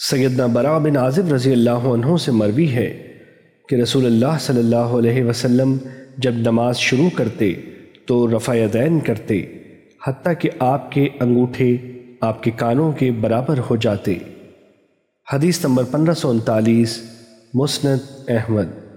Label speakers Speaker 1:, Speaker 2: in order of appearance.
Speaker 1: سیدنا برا بن عازب رضی اللہ عنہ سے مروی ہے کہ رسول اللہ صلی اللہ علیہ وسلم جب نماز شروع کرتے تو رفع دین کرتے، حتیٰ کہ آپ کے انگوٹھے آپ کے کانوں کے برابر ہو جاتے۔ حدیث نمبر پندرہ سو انتالیس، مسند احمد۔